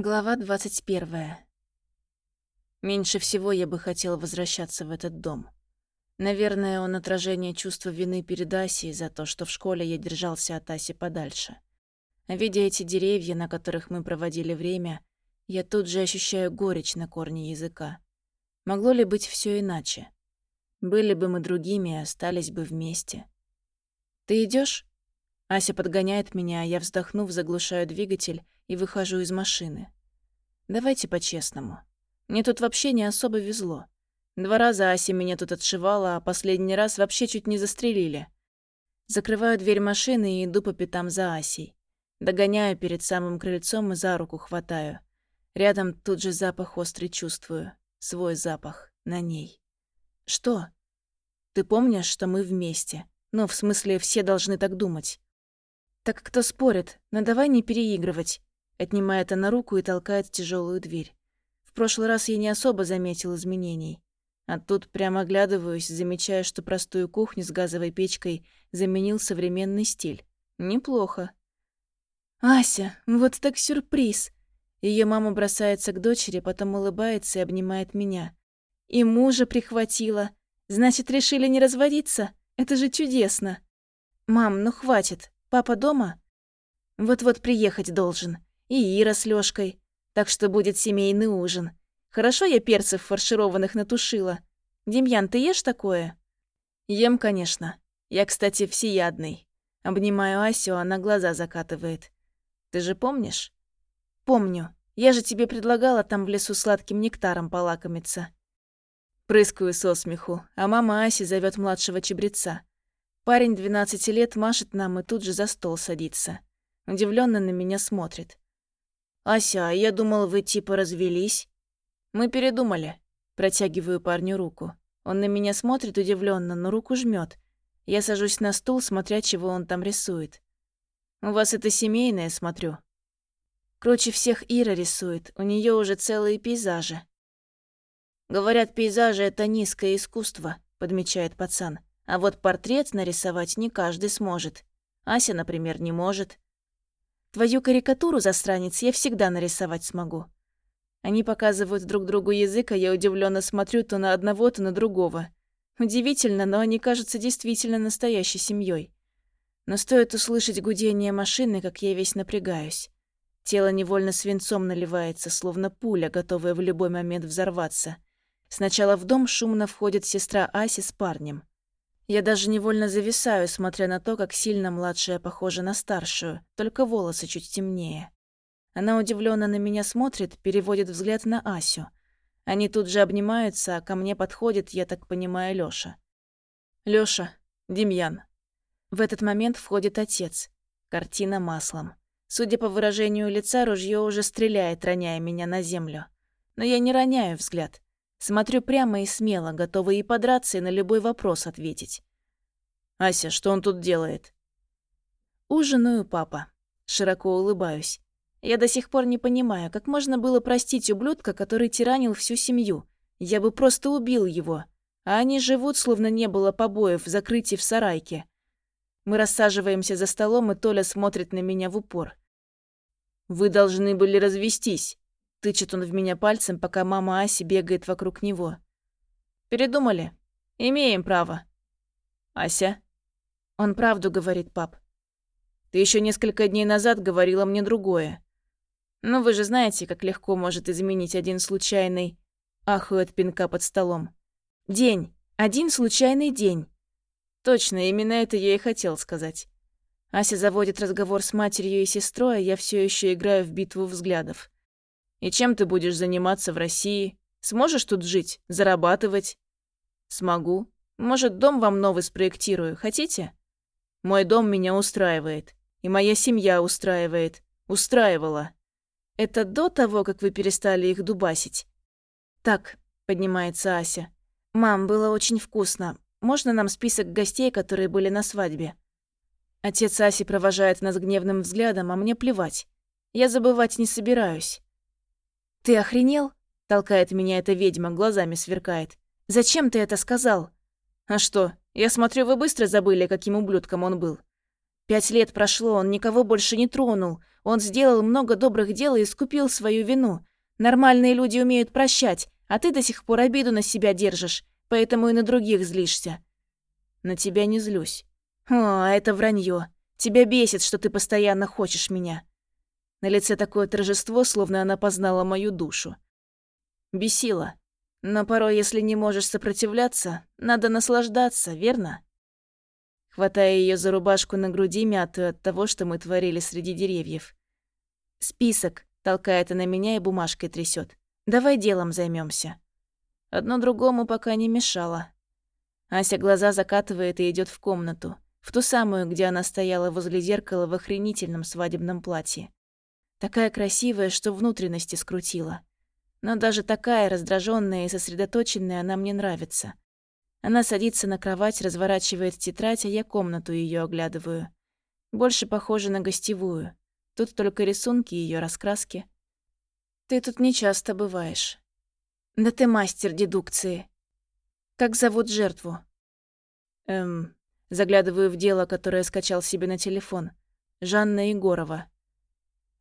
Глава 21. Меньше всего я бы хотел возвращаться в этот дом. Наверное, он отражение чувства вины перед Асей за то, что в школе я держался от Аси подальше. Видя эти деревья, на которых мы проводили время, я тут же ощущаю горечь на корне языка. Могло ли быть все иначе? Были бы мы другими, остались бы вместе. «Ты идешь? Ася подгоняет меня, а я, вздохнув, заглушаю двигатель и выхожу из машины. Давайте по-честному. Мне тут вообще не особо везло. Два раза Ася меня тут отшивала, а последний раз вообще чуть не застрелили. Закрываю дверь машины и иду по пятам за Асей. Догоняю перед самым крыльцом и за руку хватаю. Рядом тут же запах острый чувствую. Свой запах. На ней. Что? Ты помнишь, что мы вместе? Ну, в смысле, все должны так думать. Так кто спорит? Но давай не переигрывать. Отнимает она руку и толкает тяжелую дверь. В прошлый раз я не особо заметил изменений. А тут прямо оглядываюсь, замечая, что простую кухню с газовой печкой заменил современный стиль. Неплохо. «Ася, вот так сюрприз!» Ее мама бросается к дочери, потом улыбается и обнимает меня. «И мужа прихватила. Значит, решили не разводиться? Это же чудесно!» «Мам, ну хватит. Папа дома?» «Вот-вот приехать должен и Ира с Лёшкой. Так что будет семейный ужин. Хорошо я перцев фаршированных натушила. Демьян, ты ешь такое? Ем, конечно. Я, кстати, всеядный. Обнимаю Асю, она глаза закатывает. Ты же помнишь? Помню. Я же тебе предлагала там в лесу сладким нектаром полакомиться. Прыскаю со смеху, а мама Аси зовет младшего чебреца. Парень 12 лет машет нам и тут же за стол садится. Удивленно на меня смотрит. «Ася, я думал, вы типа развелись?» «Мы передумали». Протягиваю парню руку. Он на меня смотрит удивленно, но руку жмет. Я сажусь на стул, смотря, чего он там рисует. «У вас это семейное, смотрю». Круче всех Ира рисует, у нее уже целые пейзажи. «Говорят, пейзажи — это низкое искусство», — подмечает пацан. «А вот портрет нарисовать не каждый сможет. Ася, например, не может. Твою карикатуру, засранец, я всегда нарисовать смогу. Они показывают друг другу язык, а я удивленно смотрю то на одного, то на другого. Удивительно, но они кажутся действительно настоящей семьей. Но стоит услышать гудение машины, как я весь напрягаюсь. Тело невольно свинцом наливается, словно пуля, готовая в любой момент взорваться. Сначала в дом шумно входит сестра Аси с парнем. Я даже невольно зависаю, смотря на то, как сильно младшая похожа на старшую, только волосы чуть темнее. Она удивленно на меня смотрит, переводит взгляд на Асю. Они тут же обнимаются, а ко мне подходит, я так понимаю, Лёша. Лёша, Демьян. В этот момент входит отец. Картина маслом. Судя по выражению лица, ружье уже стреляет, роняя меня на землю. Но я не роняю взгляд. Смотрю прямо и смело, готовый и подраться, и на любой вопрос ответить. «Ася, что он тут делает?» «Ужинаю, папа». Широко улыбаюсь. Я до сих пор не понимаю, как можно было простить ублюдка, который тиранил всю семью. Я бы просто убил его. А они живут, словно не было побоев, закрытий в сарайке. Мы рассаживаемся за столом, и Толя смотрит на меня в упор. «Вы должны были развестись», Тычет он в меня пальцем, пока мама Аси бегает вокруг него. «Передумали? Имеем право». «Ася?» «Он правду говорит, пап». «Ты еще несколько дней назад говорила мне другое. Ну вы же знаете, как легко может изменить один случайный...» Ахует пинка под столом. «День. Один случайный день». Точно, именно это я и хотел сказать. Ася заводит разговор с матерью и сестрой, а я все еще играю в битву взглядов. И чем ты будешь заниматься в России? Сможешь тут жить, зарабатывать? Смогу. Может, дом вам новый спроектирую. Хотите? Мой дом меня устраивает. И моя семья устраивает. Устраивала. Это до того, как вы перестали их дубасить? Так, поднимается Ася. Мам, было очень вкусно. Можно нам список гостей, которые были на свадьбе? Отец Аси провожает нас гневным взглядом, а мне плевать. Я забывать не собираюсь. «Ты охренел?» — толкает меня эта ведьма, глазами сверкает. «Зачем ты это сказал?» «А что, я смотрю, вы быстро забыли, каким ублюдком он был. Пять лет прошло, он никого больше не тронул. Он сделал много добрых дел и искупил свою вину. Нормальные люди умеют прощать, а ты до сих пор обиду на себя держишь, поэтому и на других злишься. На тебя не злюсь. О, это вранье. Тебя бесит, что ты постоянно хочешь меня. На лице такое торжество, словно она познала мою душу. Бесила. Но порой, если не можешь сопротивляться, надо наслаждаться, верно? Хватая ее за рубашку на груди, мятую от того, что мы творили среди деревьев. «Список», — толкает она меня и бумажкой трясет. «Давай делом займемся. Одно другому пока не мешало. Ася глаза закатывает и идет в комнату, в ту самую, где она стояла возле зеркала в охренительном свадебном платье. Такая красивая, что внутренности скрутила. Но даже такая раздраженная и сосредоточенная она мне нравится. Она садится на кровать, разворачивает тетрадь, а я комнату ее оглядываю. Больше похоже на гостевую. Тут только рисунки ее раскраски. Ты тут не часто бываешь. Да ты мастер дедукции. Как зовут жертву? Эм, заглядываю в дело, которое скачал себе на телефон. Жанна Егорова.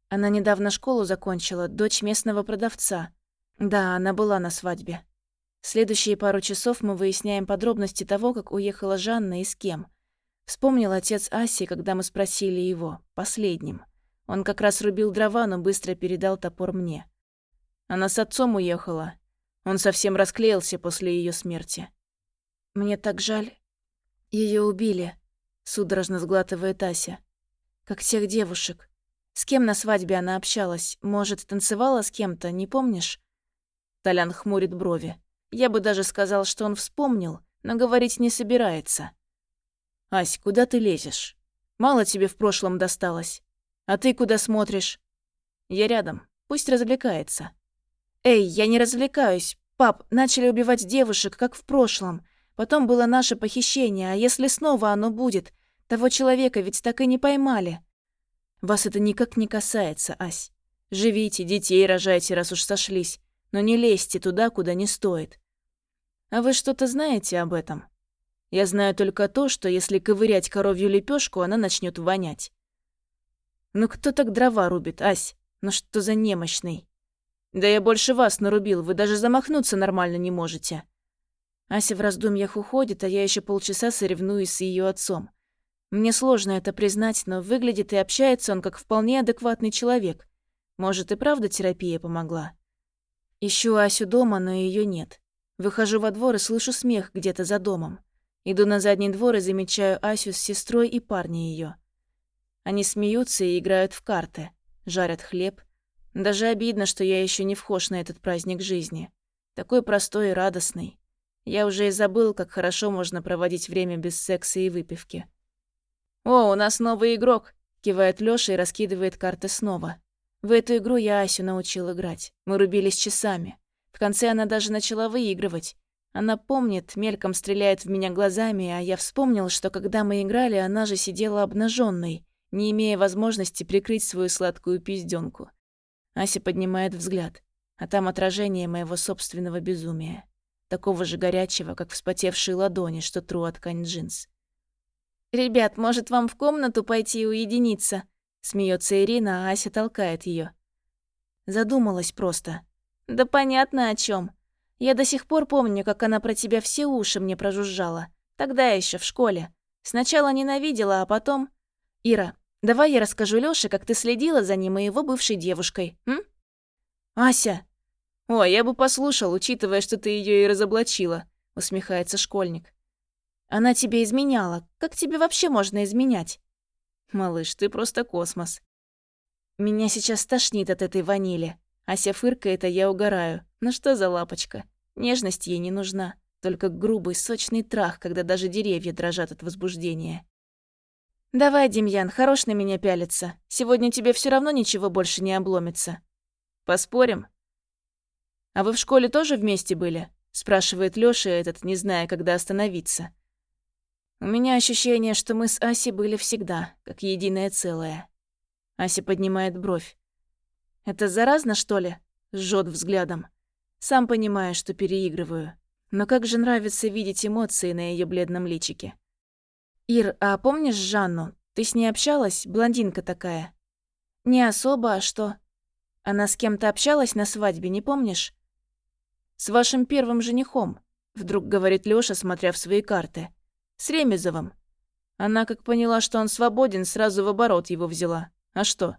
Она недавно школу закончила, дочь местного продавца. Да, она была на свадьбе. Следующие пару часов мы выясняем подробности того, как уехала Жанна и с кем. Вспомнил отец Аси, когда мы спросили его, последним. Он как раз рубил дрова, но быстро передал топор мне. Она с отцом уехала. Он совсем расклеился после ее смерти. Мне так жаль. Ее убили, судорожно сглатывает Ася. Как тех девушек. С кем на свадьбе она общалась? Может, танцевала с кем-то, не помнишь? Толян хмурит брови. Я бы даже сказал, что он вспомнил, но говорить не собирается. «Ась, куда ты лезешь? Мало тебе в прошлом досталось. А ты куда смотришь?» «Я рядом. Пусть развлекается». «Эй, я не развлекаюсь. Пап, начали убивать девушек, как в прошлом. Потом было наше похищение, а если снова оно будет? Того человека ведь так и не поймали». «Вас это никак не касается, Ась. Живите, детей рожайте, раз уж сошлись но не лезьте туда, куда не стоит. А вы что-то знаете об этом? Я знаю только то, что если ковырять коровью лепешку, она начнет вонять. Ну кто так дрова рубит, Ась? Ну что за немощный? Да я больше вас нарубил, вы даже замахнуться нормально не можете. Ася в раздумьях уходит, а я еще полчаса соревнуюсь с ее отцом. Мне сложно это признать, но выглядит и общается он как вполне адекватный человек. Может, и правда терапия помогла. Ищу Асю дома, но ее нет. Выхожу во двор и слышу смех где-то за домом. Иду на задний двор и замечаю Асю с сестрой и парня ее. Они смеются и играют в карты, жарят хлеб. Даже обидно, что я еще не вхож на этот праздник жизни. Такой простой и радостный. Я уже и забыл, как хорошо можно проводить время без секса и выпивки. «О, у нас новый игрок!» — кивает Лёша и раскидывает карты снова. В эту игру я Асю научил играть. Мы рубились часами. В конце она даже начала выигрывать. Она помнит, мельком стреляет в меня глазами, а я вспомнил, что когда мы играли, она же сидела обнаженной, не имея возможности прикрыть свою сладкую пизденку. Ася поднимает взгляд, а там отражение моего собственного безумия. Такого же горячего, как вспотевшие ладони, что тру от ткань джинс. «Ребят, может, вам в комнату пойти уединиться?» Смеется Ирина, а Ася толкает ее. Задумалась просто. Да понятно о чем. Я до сих пор помню, как она про тебя все уши мне прожужжала. Тогда еще в школе. Сначала ненавидела, а потом... Ира, давай я расскажу Лёше, как ты следила за ним и его бывшей девушкой, м? Ася! Ой, я бы послушал, учитывая, что ты ее и разоблачила, усмехается школьник. Она тебе изменяла. Как тебе вообще можно изменять? Малыш, ты просто космос. Меня сейчас тошнит от этой ванили. Ася фыркает, а я угораю. Ну что за лапочка? Нежность ей не нужна. Только грубый, сочный трах, когда даже деревья дрожат от возбуждения. «Давай, Демьян, хорош на меня пялиться. Сегодня тебе все равно ничего больше не обломится. Поспорим?» «А вы в школе тоже вместе были?» спрашивает Лёша этот, не зная, когда остановиться. У меня ощущение, что мы с Асей были всегда, как единое целое. Ася поднимает бровь. Это заразно, что ли? Жжет взглядом. Сам понимаю, что переигрываю. Но как же нравится видеть эмоции на ее бледном личике. «Ир, а помнишь Жанну? Ты с ней общалась? Блондинка такая». «Не особо, а что? Она с кем-то общалась на свадьбе, не помнишь?» «С вашим первым женихом», — вдруг говорит Лёша, смотря в свои карты. «С Ремезовым. Она, как поняла, что он свободен, сразу в оборот его взяла. А что?»